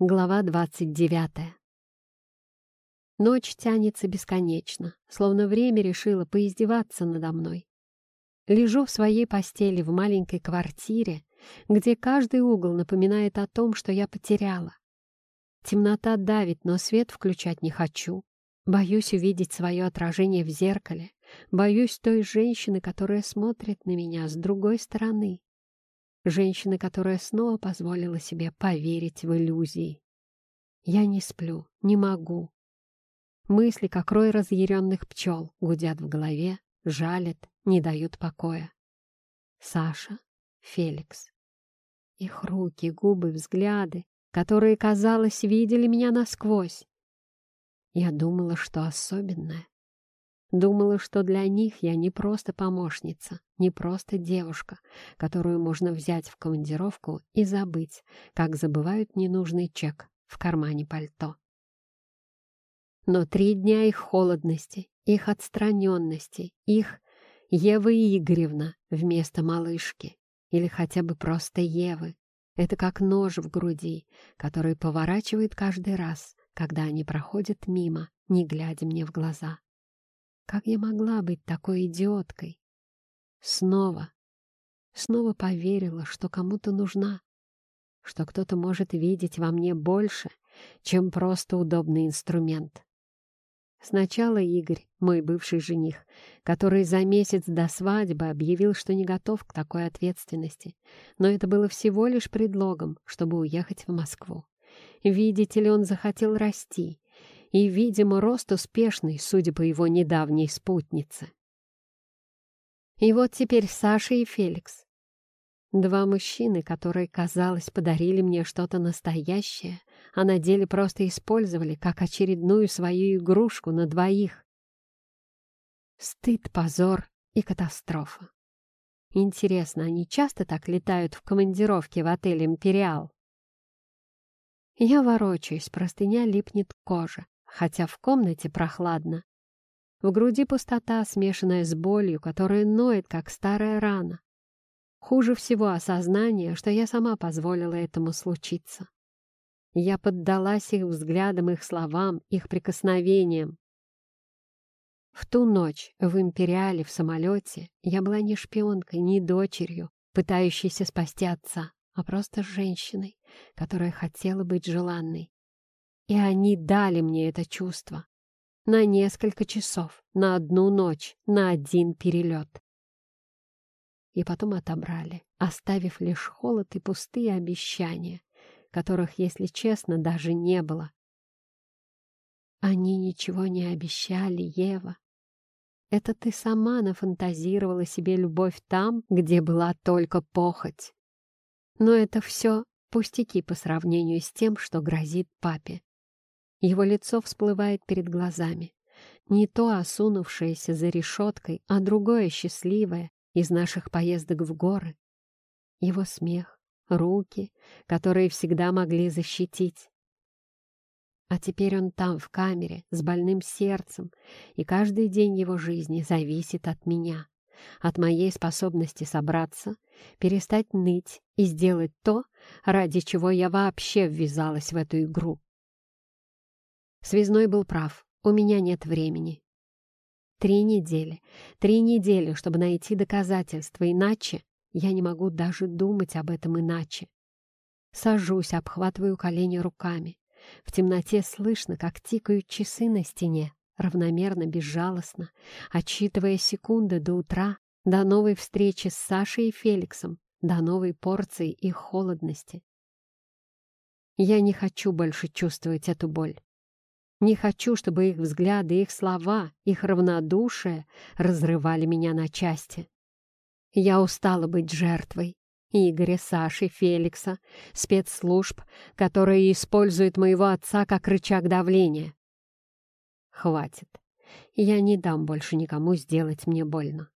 Глава двадцать девятая. Ночь тянется бесконечно, словно время решило поиздеваться надо мной. Лежу в своей постели в маленькой квартире, где каждый угол напоминает о том, что я потеряла. Темнота давит, но свет включать не хочу. Боюсь увидеть свое отражение в зеркале. Боюсь той женщины, которая смотрит на меня с другой стороны. Женщины, которая снова позволила себе поверить в иллюзии. Я не сплю, не могу. Мысли, как рой разъяренных пчел, гудят в голове, жалят, не дают покоя. Саша, Феликс. Их руки, губы, взгляды, которые, казалось, видели меня насквозь. Я думала, что особенное. Думала, что для них я не просто помощница, не просто девушка, которую можно взять в командировку и забыть, как забывают ненужный чек в кармане пальто. Но три дня их холодности, их отстраненности, их Ева Игоревна вместо малышки или хотя бы просто Евы. Это как нож в груди, который поворачивает каждый раз, когда они проходят мимо, не глядя мне в глаза. Как я могла быть такой идиоткой? Снова, снова поверила, что кому-то нужна, что кто-то может видеть во мне больше, чем просто удобный инструмент. Сначала Игорь, мой бывший жених, который за месяц до свадьбы объявил, что не готов к такой ответственности, но это было всего лишь предлогом, чтобы уехать в Москву. Видите ли, он захотел расти, и, видимо, рост успешный, судя по его недавней спутнице. И вот теперь Саша и Феликс. Два мужчины, которые, казалось, подарили мне что-то настоящее, а на деле просто использовали как очередную свою игрушку на двоих. Стыд, позор и катастрофа. Интересно, они часто так летают в командировке в отель «Империал»? Я ворочаюсь, простыня липнет к коже, хотя в комнате прохладно. В груди пустота, смешанная с болью, которая ноет, как старая рана. Хуже всего осознание, что я сама позволила этому случиться. Я поддалась их взглядам, их словам, их прикосновениям. В ту ночь в «Империале» в самолете я была не шпионкой, не дочерью, пытающейся спасти отца, а просто женщиной, которая хотела быть желанной. И они дали мне это чувство. На несколько часов, на одну ночь, на один перелет. И потом отобрали, оставив лишь холод и пустые обещания, которых, если честно, даже не было. Они ничего не обещали, Ева. Это ты сама нафантазировала себе любовь там, где была только похоть. Но это все пустяки по сравнению с тем, что грозит папе. Его лицо всплывает перед глазами. Не то осунувшееся за решеткой, а другое счастливое из наших поездок в горы. Его смех, руки, которые всегда могли защитить. А теперь он там, в камере, с больным сердцем, и каждый день его жизни зависит от меня, от моей способности собраться, перестать ныть и сделать то, ради чего я вообще ввязалась в эту игру. Связной был прав, у меня нет времени. Три недели, три недели, чтобы найти доказательства, иначе я не могу даже думать об этом иначе. Сажусь, обхватываю колени руками. В темноте слышно, как тикают часы на стене, равномерно, безжалостно, отчитывая секунды до утра, до новой встречи с Сашей и Феликсом, до новой порции их холодности. Я не хочу больше чувствовать эту боль. Не хочу, чтобы их взгляды, их слова, их равнодушие разрывали меня на части. Я устала быть жертвой. Игоря, Саши, Феликса, спецслужб, которые используют моего отца как рычаг давления. Хватит. Я не дам больше никому сделать мне больно.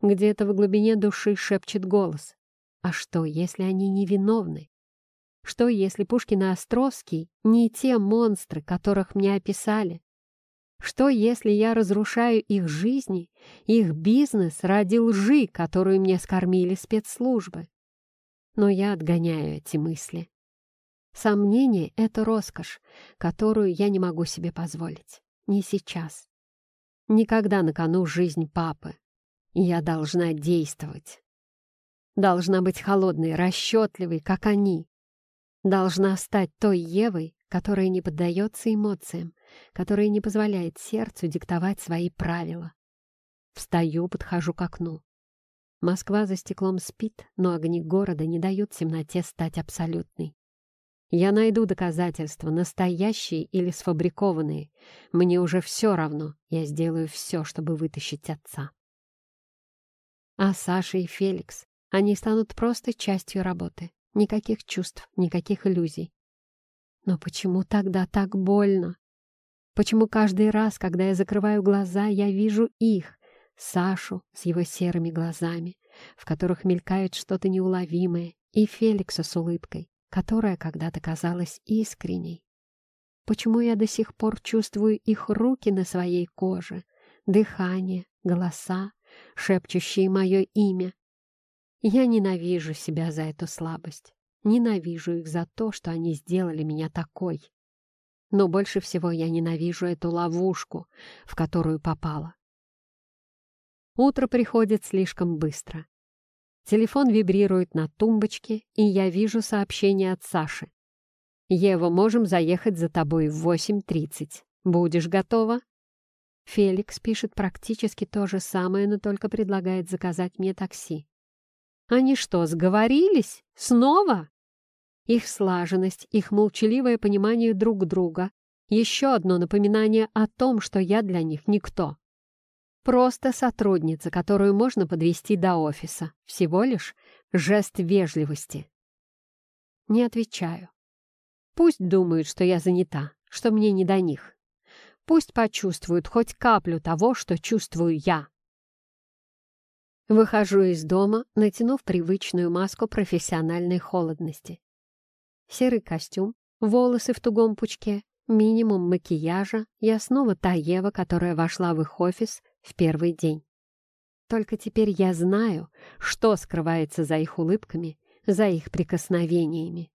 Где-то в глубине души шепчет голос. А что, если они невиновны? Что, если Пушкин и Островский не те монстры, которых мне описали? Что, если я разрушаю их жизни, их бизнес ради лжи, которую мне скормили спецслужбы? Но я отгоняю эти мысли. Сомнение — это роскошь, которую я не могу себе позволить. Не сейчас. Никогда на кону жизнь папы. Я должна действовать. Должна быть холодной, расчетливой, как они. Должна стать той Евой, которая не поддается эмоциям, которая не позволяет сердцу диктовать свои правила. Встаю, подхожу к окну. Москва за стеклом спит, но огни города не дают темноте стать абсолютной. Я найду доказательства, настоящие или сфабрикованные. Мне уже все равно. Я сделаю все, чтобы вытащить отца. А Саша и Феликс, они станут просто частью работы. Никаких чувств, никаких иллюзий. Но почему тогда так больно? Почему каждый раз, когда я закрываю глаза, я вижу их, Сашу с его серыми глазами, в которых мелькает что-то неуловимое, и Феликса с улыбкой, которая когда-то казалась искренней. Почему я до сих пор чувствую их руки на своей коже, дыхание, голоса, шепчущие мое имя? Я ненавижу себя за эту слабость, ненавижу их за то, что они сделали меня такой. Но больше всего я ненавижу эту ловушку, в которую попала. Утро приходит слишком быстро. Телефон вибрирует на тумбочке, и я вижу сообщение от Саши. «Ева, можем заехать за тобой в 8.30. Будешь готова?» Феликс пишет практически то же самое, но только предлагает заказать мне такси. «Они что, сговорились? Снова?» Их слаженность, их молчаливое понимание друг друга — еще одно напоминание о том, что я для них никто. Просто сотрудница, которую можно подвести до офиса. Всего лишь жест вежливости. Не отвечаю. Пусть думают, что я занята, что мне не до них. Пусть почувствуют хоть каплю того, что чувствую я. Выхожу из дома, натянув привычную маску профессиональной холодности. Серый костюм, волосы в тугом пучке, минимум макияжа, я снова та Ева, которая вошла в их офис в первый день. Только теперь я знаю, что скрывается за их улыбками, за их прикосновениями.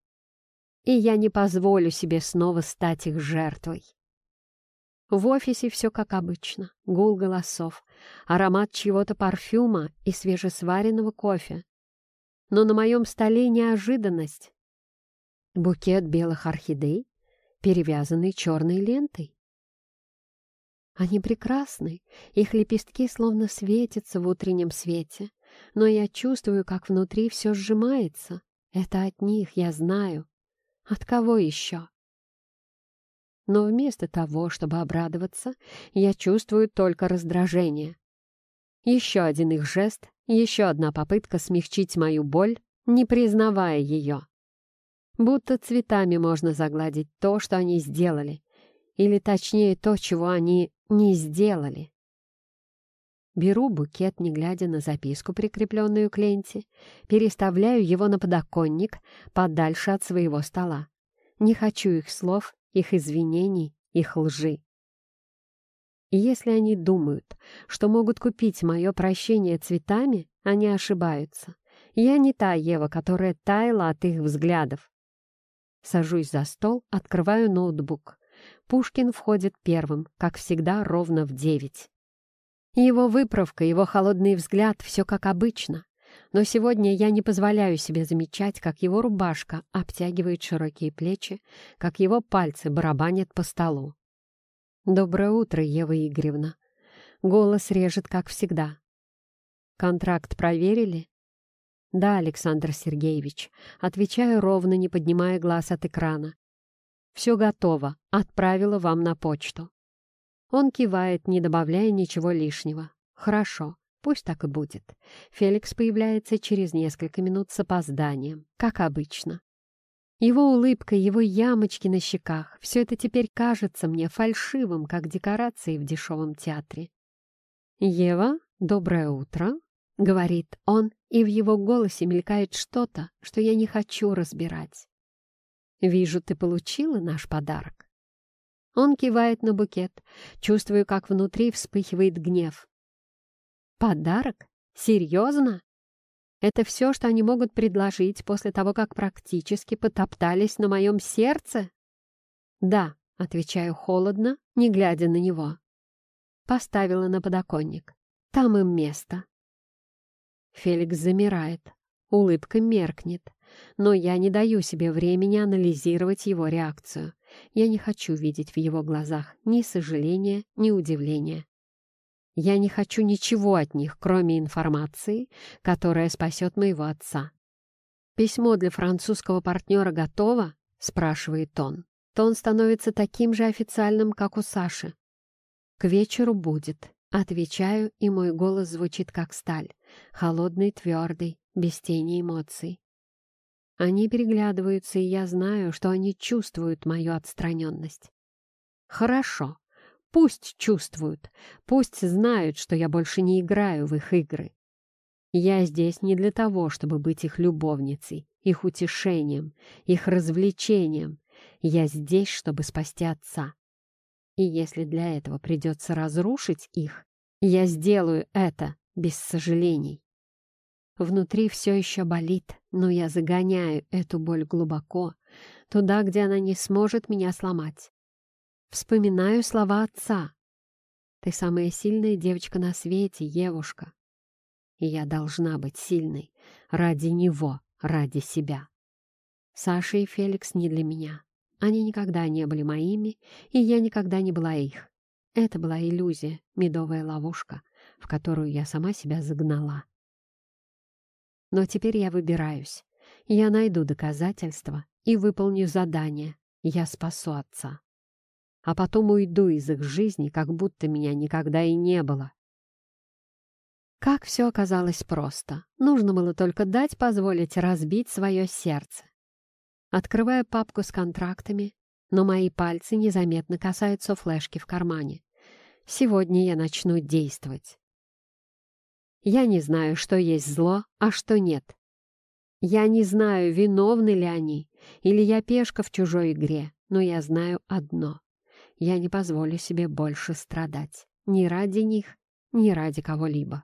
И я не позволю себе снова стать их жертвой. В офисе все как обычно. Гул голосов, аромат чего-то парфюма и свежесваренного кофе. Но на моем столе неожиданность. Букет белых орхидей, перевязанный черной лентой. Они прекрасны, их лепестки словно светятся в утреннем свете, но я чувствую, как внутри все сжимается. Это от них, я знаю. От кого еще? Но вместо того, чтобы обрадоваться, я чувствую только раздражение. Еще один их жест, еще одна попытка смягчить мою боль, не признавая ее. Будто цветами можно загладить то, что они сделали, или точнее то, чего они не сделали. Беру букет, не глядя на записку, прикрепленную к ленте, переставляю его на подоконник подальше от своего стола. Не хочу их слов, их извинений, их лжи. И если они думают, что могут купить мое прощение цветами, они ошибаются. Я не та Ева, которая таяла от их взглядов. Сажусь за стол, открываю ноутбук. Пушкин входит первым, как всегда, ровно в девять. Его выправка, его холодный взгляд — все как обычно. Но сегодня я не позволяю себе замечать, как его рубашка обтягивает широкие плечи, как его пальцы барабанят по столу. «Доброе утро, Ева Игоревна». Голос режет, как всегда. «Контракт проверили?» «Да, Александр Сергеевич». Отвечаю ровно, не поднимая глаз от экрана. Все готово, отправила вам на почту». Он кивает, не добавляя ничего лишнего. «Хорошо, пусть так и будет». Феликс появляется через несколько минут с опозданием, как обычно. Его улыбка, его ямочки на щеках — все это теперь кажется мне фальшивым, как декорации в дешевом театре. «Ева, доброе утро», — говорит он, и в его голосе мелькает что-то, что я не хочу разбирать. Вижу, ты получила наш подарок. Он кивает на букет. Чувствую, как внутри вспыхивает гнев. Подарок? Серьезно? Это все, что они могут предложить после того, как практически потоптались на моем сердце? Да, отвечаю холодно, не глядя на него. Поставила на подоконник. Там им место. Феликс замирает. Улыбка меркнет. Но я не даю себе времени анализировать его реакцию. Я не хочу видеть в его глазах ни сожаления, ни удивления. Я не хочу ничего от них, кроме информации, которая спасет моего отца. «Письмо для французского партнера готово?» — спрашивает он. Тон становится таким же официальным, как у Саши. «К вечеру будет», — отвечаю, и мой голос звучит как сталь, холодный, твердый, без тени эмоций. Они переглядываются, и я знаю, что они чувствуют мою отстраненность. «Хорошо», Пусть чувствуют, пусть знают, что я больше не играю в их игры. Я здесь не для того, чтобы быть их любовницей, их утешением, их развлечением. Я здесь, чтобы спасти отца. И если для этого придется разрушить их, я сделаю это без сожалений. Внутри все еще болит, но я загоняю эту боль глубоко, туда, где она не сможет меня сломать. Вспоминаю слова отца. «Ты самая сильная девочка на свете, Евушка. И я должна быть сильной ради него, ради себя. Саша и Феликс не для меня. Они никогда не были моими, и я никогда не была их. Это была иллюзия, медовая ловушка, в которую я сама себя загнала. Но теперь я выбираюсь. Я найду доказательства и выполню задание. Я спасу отца а потом уйду из их жизни, как будто меня никогда и не было. Как все оказалось просто. Нужно было только дать позволить разбить свое сердце. Открываю папку с контрактами, но мои пальцы незаметно касаются флешки в кармане. Сегодня я начну действовать. Я не знаю, что есть зло, а что нет. Я не знаю, виновны ли они, или я пешка в чужой игре, но я знаю одно. Я не позволю себе больше страдать. Ни ради них, ни ради кого-либо.